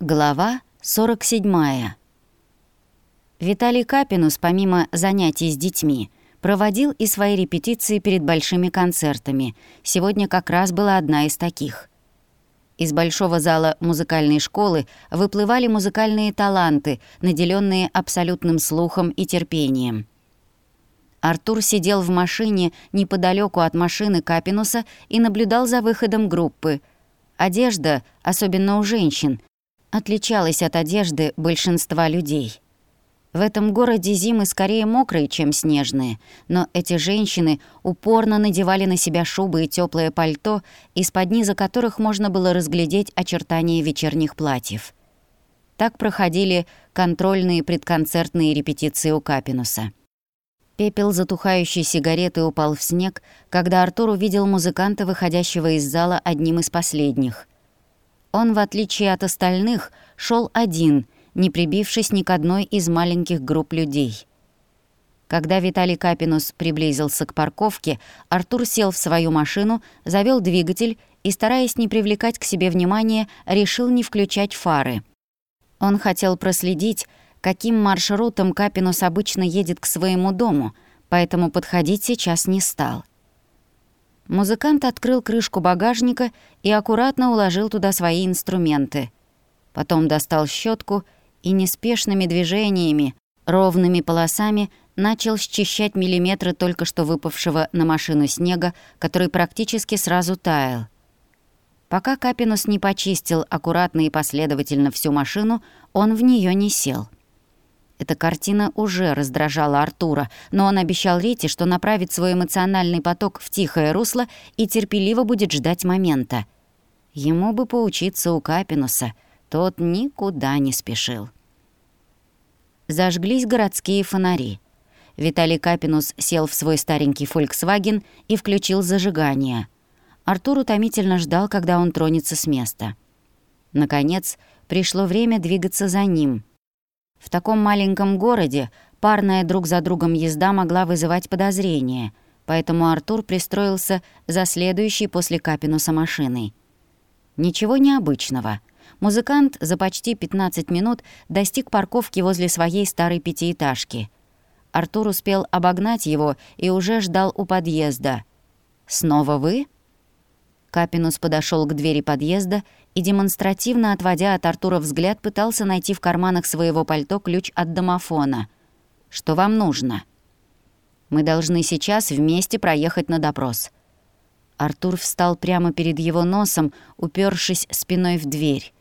Глава 47. Виталий Капинус, помимо занятий с детьми, проводил и свои репетиции перед большими концертами. Сегодня как раз была одна из таких. Из большого зала музыкальной школы выплывали музыкальные таланты, наделенные абсолютным слухом и терпением. Артур сидел в машине неподалеку от машины Капинуса и наблюдал за выходом группы. Одежда, особенно у женщин, отличалась от одежды большинства людей. В этом городе зимы скорее мокрые, чем снежные, но эти женщины упорно надевали на себя шубы и теплое пальто, из-под низа которых можно было разглядеть очертания вечерних платьев. Так проходили контрольные предконцертные репетиции у Капинуса. Пепел затухающей сигареты упал в снег, когда Артур увидел музыканта, выходящего из зала одним из последних — он, в отличие от остальных, шел один, не прибившись ни к одной из маленьких групп людей. Когда Виталий Капинус приблизился к парковке, Артур сел в свою машину, завел двигатель и, стараясь не привлекать к себе внимания, решил не включать фары. Он хотел проследить, каким маршрутом Капинус обычно едет к своему дому, поэтому подходить сейчас не стал. Музыкант открыл крышку багажника и аккуратно уложил туда свои инструменты. Потом достал щетку и неспешными движениями, ровными полосами начал счищать миллиметры только что выпавшего на машину снега, который практически сразу таял. Пока Капинус не почистил аккуратно и последовательно всю машину, он в нее не сел. Эта картина уже раздражала Артура, но он обещал Рите, что направит свой эмоциональный поток в тихое русло и терпеливо будет ждать момента. Ему бы поучиться у Капинуса, тот никуда не спешил. Зажглись городские фонари. Виталий Капинус сел в свой старенький «Фольксваген» и включил зажигание. Артур утомительно ждал, когда он тронется с места. Наконец, пришло время двигаться за ним — в таком маленьком городе парная друг за другом езда могла вызывать подозрения, поэтому Артур пристроился за следующей после Капинуса машиной. Ничего необычного. Музыкант за почти 15 минут достиг парковки возле своей старой пятиэтажки. Артур успел обогнать его и уже ждал у подъезда. «Снова вы?» Капинус подошел к двери подъезда и, демонстративно отводя от Артура взгляд, пытался найти в карманах своего пальто ключ от домофона. «Что вам нужно?» «Мы должны сейчас вместе проехать на допрос». Артур встал прямо перед его носом, упершись спиной в дверь.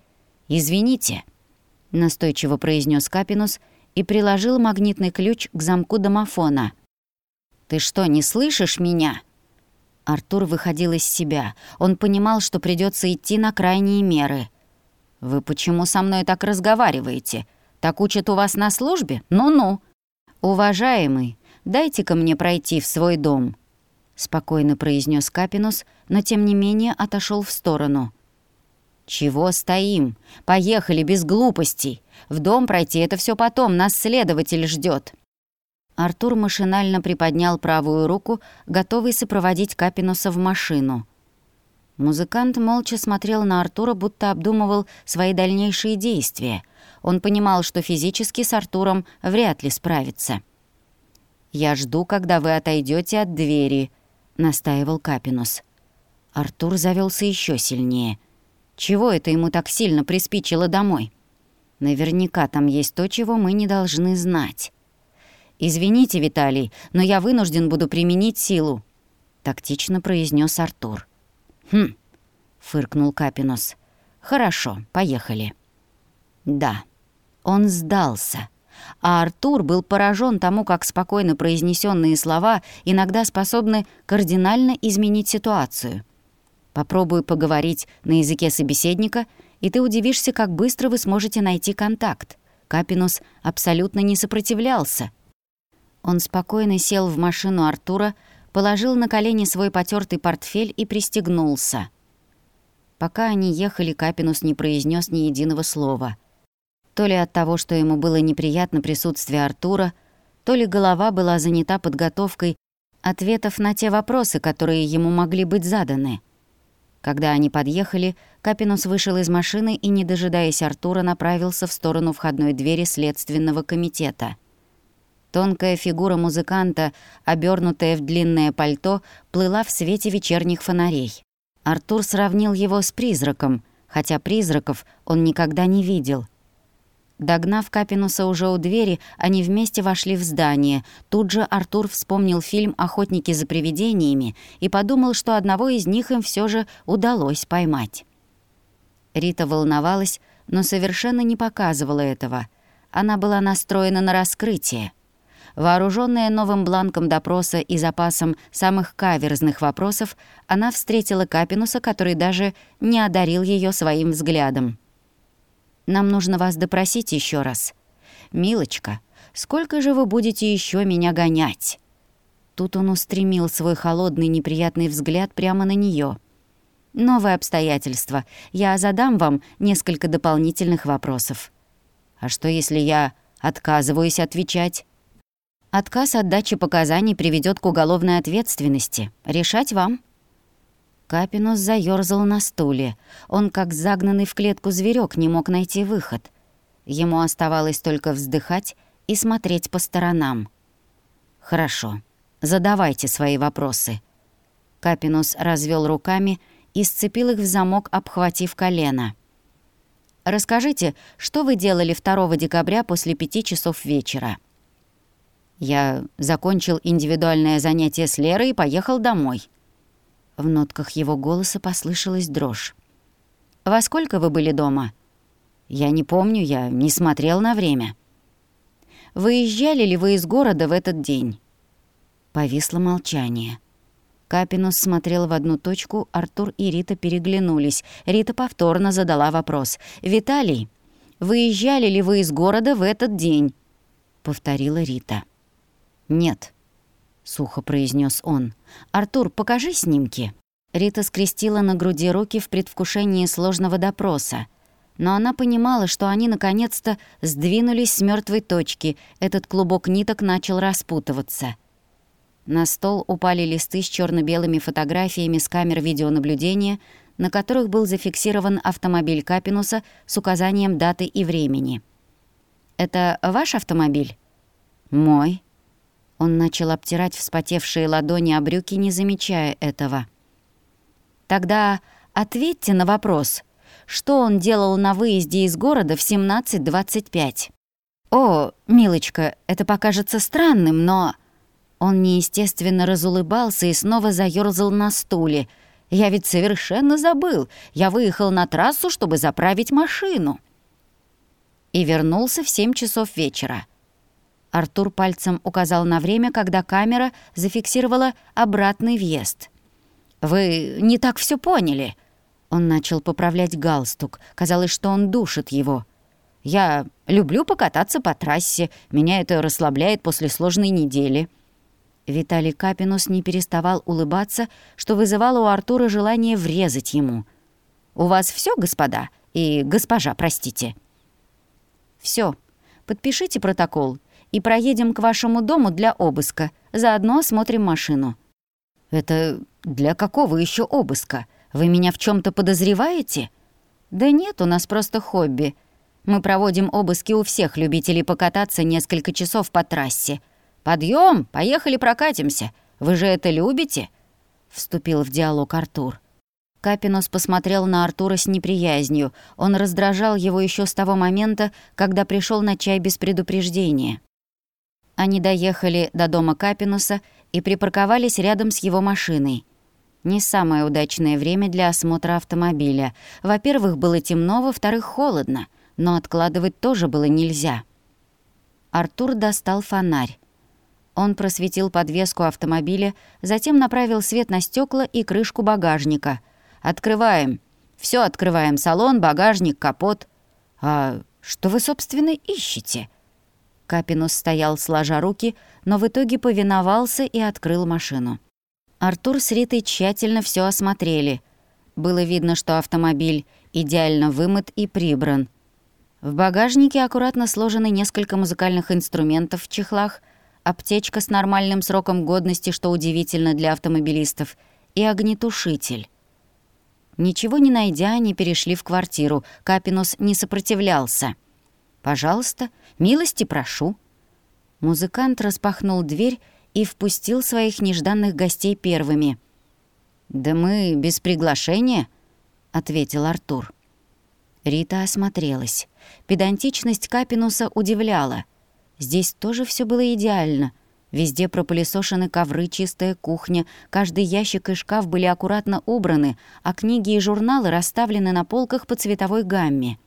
«Извините», — настойчиво произнес Капинус и приложил магнитный ключ к замку домофона. «Ты что, не слышишь меня?» Артур выходил из себя. Он понимал, что придется идти на крайние меры. «Вы почему со мной так разговариваете? Так учат у вас на службе? Ну-ну!» «Уважаемый, дайте-ка мне пройти в свой дом», — спокойно произнес Капинус, но тем не менее отошел в сторону. «Чего стоим? Поехали без глупостей. В дом пройти — это все потом, нас следователь ждет. Артур машинально приподнял правую руку, готовый сопроводить Капинуса в машину. Музыкант молча смотрел на Артура, будто обдумывал свои дальнейшие действия. Он понимал, что физически с Артуром вряд ли справится. «Я жду, когда вы отойдете от двери», — настаивал Капинус. Артур завелся еще сильнее. Чего это ему так сильно приспичило домой? Наверняка там есть то, чего мы не должны знать. «Извините, Виталий, но я вынужден буду применить силу», — тактично произнес Артур. «Хм», — фыркнул Капинус. «Хорошо, поехали». Да, он сдался. А Артур был поражен тому, как спокойно произнесенные слова иногда способны кардинально изменить ситуацию. Попробуй поговорить на языке собеседника, и ты удивишься, как быстро вы сможете найти контакт. Капинус абсолютно не сопротивлялся — он спокойно сел в машину Артура, положил на колени свой потертый портфель и пристегнулся. Пока они ехали, Капинус не произнес ни единого слова. То ли от того, что ему было неприятно присутствие Артура, то ли голова была занята подготовкой ответов на те вопросы, которые ему могли быть заданы. Когда они подъехали, Капинус вышел из машины и, не дожидаясь Артура, направился в сторону входной двери следственного комитета. Тонкая фигура музыканта, обернутая в длинное пальто, плыла в свете вечерних фонарей. Артур сравнил его с призраком, хотя призраков он никогда не видел. Догнав Капинуса уже у двери, они вместе вошли в здание. Тут же Артур вспомнил фильм «Охотники за привидениями» и подумал, что одного из них им все же удалось поймать. Рита волновалась, но совершенно не показывала этого. Она была настроена на раскрытие. Вооруженная новым бланком допроса и запасом самых каверзных вопросов, она встретила Капинуса, который даже не одарил ее своим взглядом. «Нам нужно вас допросить еще раз. Милочка, сколько же вы будете еще меня гонять?» Тут он устремил свой холодный неприятный взгляд прямо на нее. Новые обстоятельства. Я задам вам несколько дополнительных вопросов. А что, если я отказываюсь отвечать? Отказ от дачи показаний приведет к уголовной ответственности. Решать вам. Капинус заёрзал на стуле. Он, как загнанный в клетку зверек, не мог найти выход. Ему оставалось только вздыхать и смотреть по сторонам. «Хорошо, задавайте свои вопросы». Капинус развел руками и сцепил их в замок, обхватив колено. «Расскажите, что вы делали 2 декабря после пяти часов вечера?» «Я закончил индивидуальное занятие с Лерой и поехал домой». В нотках его голоса послышалась дрожь. «Во сколько вы были дома?» «Я не помню, я не смотрел на время». «Выезжали ли вы из города в этот день?» Повисло молчание. Капинус смотрел в одну точку, Артур и Рита переглянулись. Рита повторно задала вопрос. «Виталий, выезжали ли вы из города в этот день?» Повторила Рита. «Нет», — сухо произнес он. «Артур, покажи снимки». Рита скрестила на груди руки в предвкушении сложного допроса. Но она понимала, что они наконец-то сдвинулись с мертвой точки, этот клубок ниток начал распутываться. На стол упали листы с черно белыми фотографиями с камер видеонаблюдения, на которых был зафиксирован автомобиль Капинуса с указанием даты и времени. «Это ваш автомобиль?» «Мой». Он начал обтирать вспотевшие ладони о брюки, не замечая этого. «Тогда ответьте на вопрос, что он делал на выезде из города в 17.25?» «О, милочка, это покажется странным, но...» Он неестественно разулыбался и снова заёрзал на стуле. «Я ведь совершенно забыл. Я выехал на трассу, чтобы заправить машину». И вернулся в семь часов вечера. Артур пальцем указал на время, когда камера зафиксировала обратный въезд. «Вы не так все поняли». Он начал поправлять галстук. Казалось, что он душит его. «Я люблю покататься по трассе. Меня это расслабляет после сложной недели». Виталий Капинус не переставал улыбаться, что вызывало у Артура желание врезать ему. «У вас все, господа? И госпожа, простите?» Все. Подпишите протокол и проедем к вашему дому для обыска. Заодно осмотрим машину». «Это для какого еще обыска? Вы меня в чем то подозреваете?» «Да нет, у нас просто хобби. Мы проводим обыски у всех любителей покататься несколько часов по трассе». «Подъем, поехали прокатимся. Вы же это любите?» Вступил в диалог Артур. Капинос посмотрел на Артура с неприязнью. Он раздражал его еще с того момента, когда пришел на чай без предупреждения. Они доехали до дома Капинуса и припарковались рядом с его машиной. Не самое удачное время для осмотра автомобиля. Во-первых, было темно, во-вторых, холодно, но откладывать тоже было нельзя. Артур достал фонарь. Он просветил подвеску автомобиля, затем направил свет на стекла и крышку багажника. «Открываем. Все открываем. Салон, багажник, капот». «А что вы, собственно, ищете?» Капинус стоял сложа руки, но в итоге повиновался и открыл машину. Артур с Ритой тщательно все осмотрели. Было видно, что автомобиль идеально вымыт и прибран. В багажнике аккуратно сложены несколько музыкальных инструментов в чехлах — аптечка с нормальным сроком годности, что удивительно для автомобилистов, и огнетушитель. Ничего не найдя, они перешли в квартиру. Капинус не сопротивлялся. «Пожалуйста, милости прошу». Музыкант распахнул дверь и впустил своих нежданных гостей первыми. «Да мы без приглашения», — ответил Артур. Рита осмотрелась. Педантичность Капинуса удивляла. Здесь тоже все было идеально. Везде пропылесошены ковры, чистая кухня, каждый ящик и шкаф были аккуратно убраны, а книги и журналы расставлены на полках по цветовой гамме.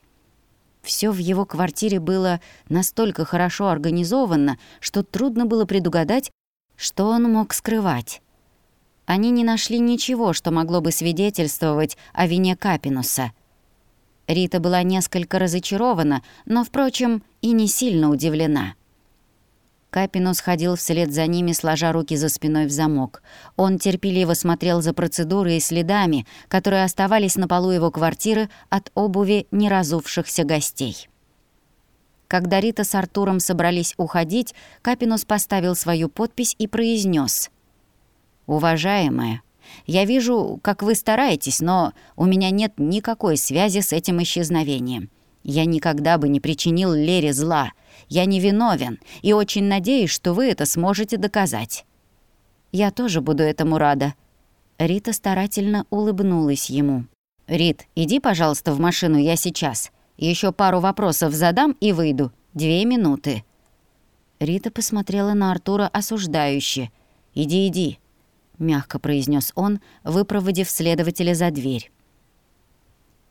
Все в его квартире было настолько хорошо организовано, что трудно было предугадать, что он мог скрывать. Они не нашли ничего, что могло бы свидетельствовать о вине Капинуса. Рита была несколько разочарована, но, впрочем, и не сильно удивлена. Капинус ходил вслед за ними, сложа руки за спиной в замок. Он терпеливо смотрел за процедурой и следами, которые оставались на полу его квартиры от обуви неразувшихся гостей. Когда Рита с Артуром собрались уходить, Капинус поставил свою подпись и произнес: «Уважаемая, я вижу, как вы стараетесь, но у меня нет никакой связи с этим исчезновением. Я никогда бы не причинил Лере зла. Я не виновен и очень надеюсь, что вы это сможете доказать». «Я тоже буду этому рада». Рита старательно улыбнулась ему. «Рит, иди, пожалуйста, в машину, я сейчас. Еще пару вопросов задам и выйду. Две минуты». Рита посмотрела на Артура осуждающе. «Иди, иди», — мягко произнес он, выпроводив следователя за дверь.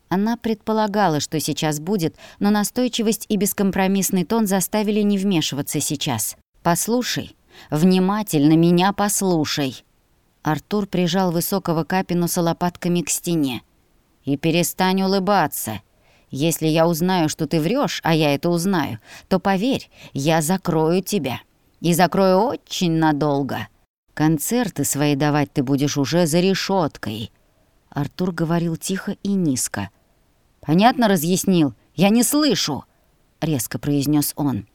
Она предполагала, что сейчас будет, но настойчивость и бескомпромиссный тон заставили не вмешиваться сейчас. «Послушай, внимательно меня послушай!» Артур прижал высокого капинуса лопатками к стене. «И перестань улыбаться. Если я узнаю, что ты врешь, а я это узнаю, то поверь, я закрою тебя. И закрою очень надолго. Концерты свои давать ты будешь уже за решеткой. Артур говорил тихо и низко. «Понятно разъяснил? Я не слышу!» — резко произнес он.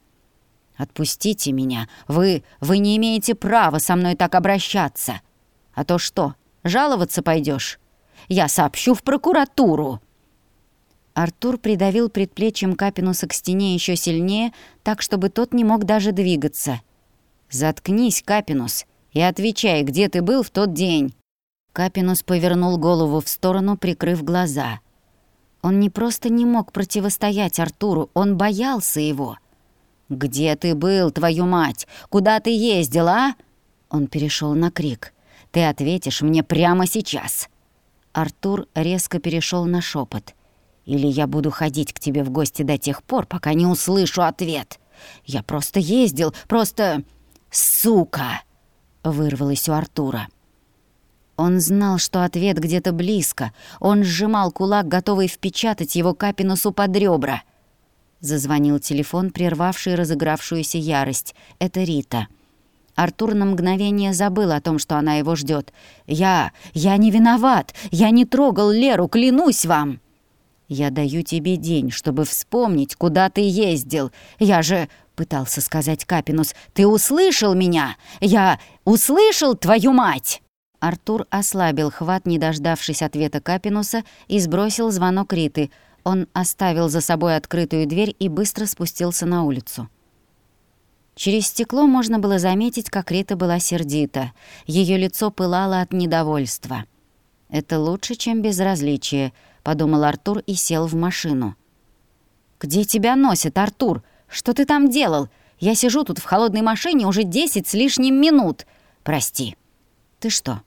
«Отпустите меня. Вы... вы не имеете права со мной так обращаться. А то что, жаловаться пойдешь? Я сообщу в прокуратуру!» Артур придавил предплечьем Капинуса к стене еще сильнее, так, чтобы тот не мог даже двигаться. «Заткнись, Капинус, и отвечай, где ты был в тот день». Капинус повернул голову в сторону, прикрыв глаза. Он не просто не мог противостоять Артуру, он боялся его. «Где ты был, твою мать? Куда ты ездил, а?» Он перешел на крик. «Ты ответишь мне прямо сейчас!» Артур резко перешел на шепот. «Или я буду ходить к тебе в гости до тех пор, пока не услышу ответ. Я просто ездил, просто... Сука!» Вырвалось у Артура. Он знал, что ответ где-то близко. Он сжимал кулак, готовый впечатать его капинусу под ребра. Зазвонил телефон, прервавший разыгравшуюся ярость. Это Рита. Артур на мгновение забыл о том, что она его ждет. «Я... я не виноват! Я не трогал Леру, клянусь вам!» «Я даю тебе день, чтобы вспомнить, куда ты ездил. Я же...» — пытался сказать Капинус. «Ты услышал меня? Я услышал твою мать!» Артур ослабил хват, не дождавшись ответа Капинуса, и сбросил звонок Риты. Он оставил за собой открытую дверь и быстро спустился на улицу. Через стекло можно было заметить, как Рита была сердита. Ее лицо пылало от недовольства. «Это лучше, чем безразличие», — подумал Артур и сел в машину. «Где тебя носит, Артур? Что ты там делал? Я сижу тут в холодной машине уже десять с лишним минут. Прости». «Ты что,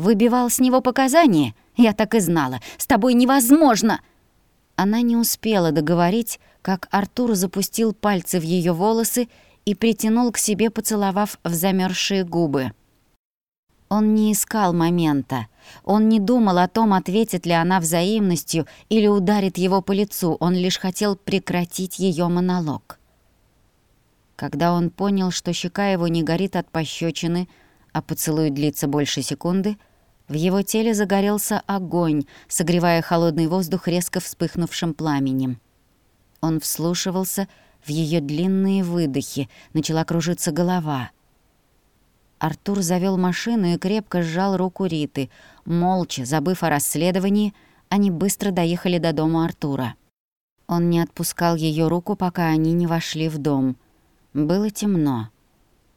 Выбивал с него показания? Я так и знала. С тобой невозможно!» Она не успела договорить, как Артур запустил пальцы в ее волосы и притянул к себе, поцеловав в замерзшие губы. Он не искал момента. Он не думал о том, ответит ли она взаимностью или ударит его по лицу. Он лишь хотел прекратить ее монолог. Когда он понял, что щека его не горит от пощечины, а поцелуй длится больше секунды — в его теле загорелся огонь, согревая холодный воздух резко вспыхнувшим пламенем. Он вслушивался в ее длинные выдохи, начала кружиться голова. Артур завел машину и крепко сжал руку Риты. Молча, забыв о расследовании, они быстро доехали до дома Артура. Он не отпускал ее руку, пока они не вошли в дом. Было темно.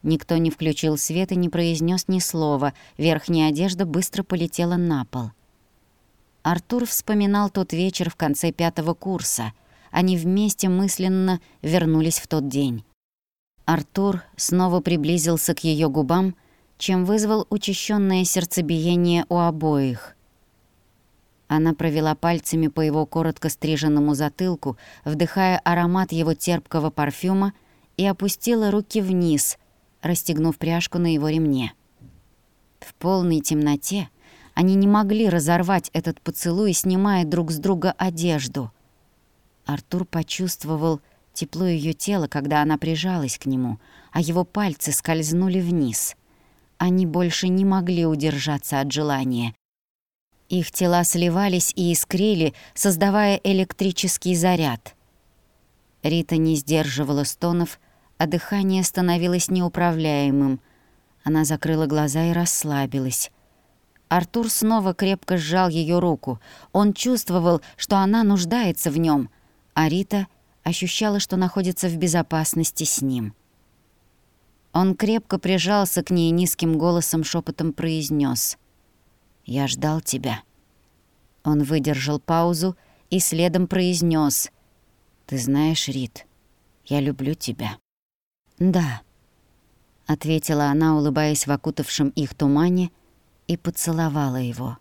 Никто не включил свет и не произнес ни слова. Верхняя одежда быстро полетела на пол. Артур вспоминал тот вечер в конце пятого курса. Они вместе мысленно вернулись в тот день. Артур снова приблизился к ее губам, чем вызвал учащенное сердцебиение у обоих. Она провела пальцами по его коротко стриженному затылку, вдыхая аромат его терпкого парфюма, и опустила руки вниз, расстегнув пряжку на его ремне. В полной темноте они не могли разорвать этот поцелуй, снимая друг с друга одежду. Артур почувствовал тепло ее тела, когда она прижалась к нему, а его пальцы скользнули вниз. Они больше не могли удержаться от желания. Их тела сливались и искрили, создавая электрический заряд. Рита не сдерживала стонов, а дыхание становилось неуправляемым. Она закрыла глаза и расслабилась. Артур снова крепко сжал ее руку. Он чувствовал, что она нуждается в нем, а Рита ощущала, что находится в безопасности с ним. Он крепко прижался к ней низким голосом шепотом произнес: «Я ждал тебя». Он выдержал паузу и следом произнес: «Ты знаешь, Рит, я люблю тебя». «Да», — ответила она, улыбаясь в окутавшем их тумане, и поцеловала его.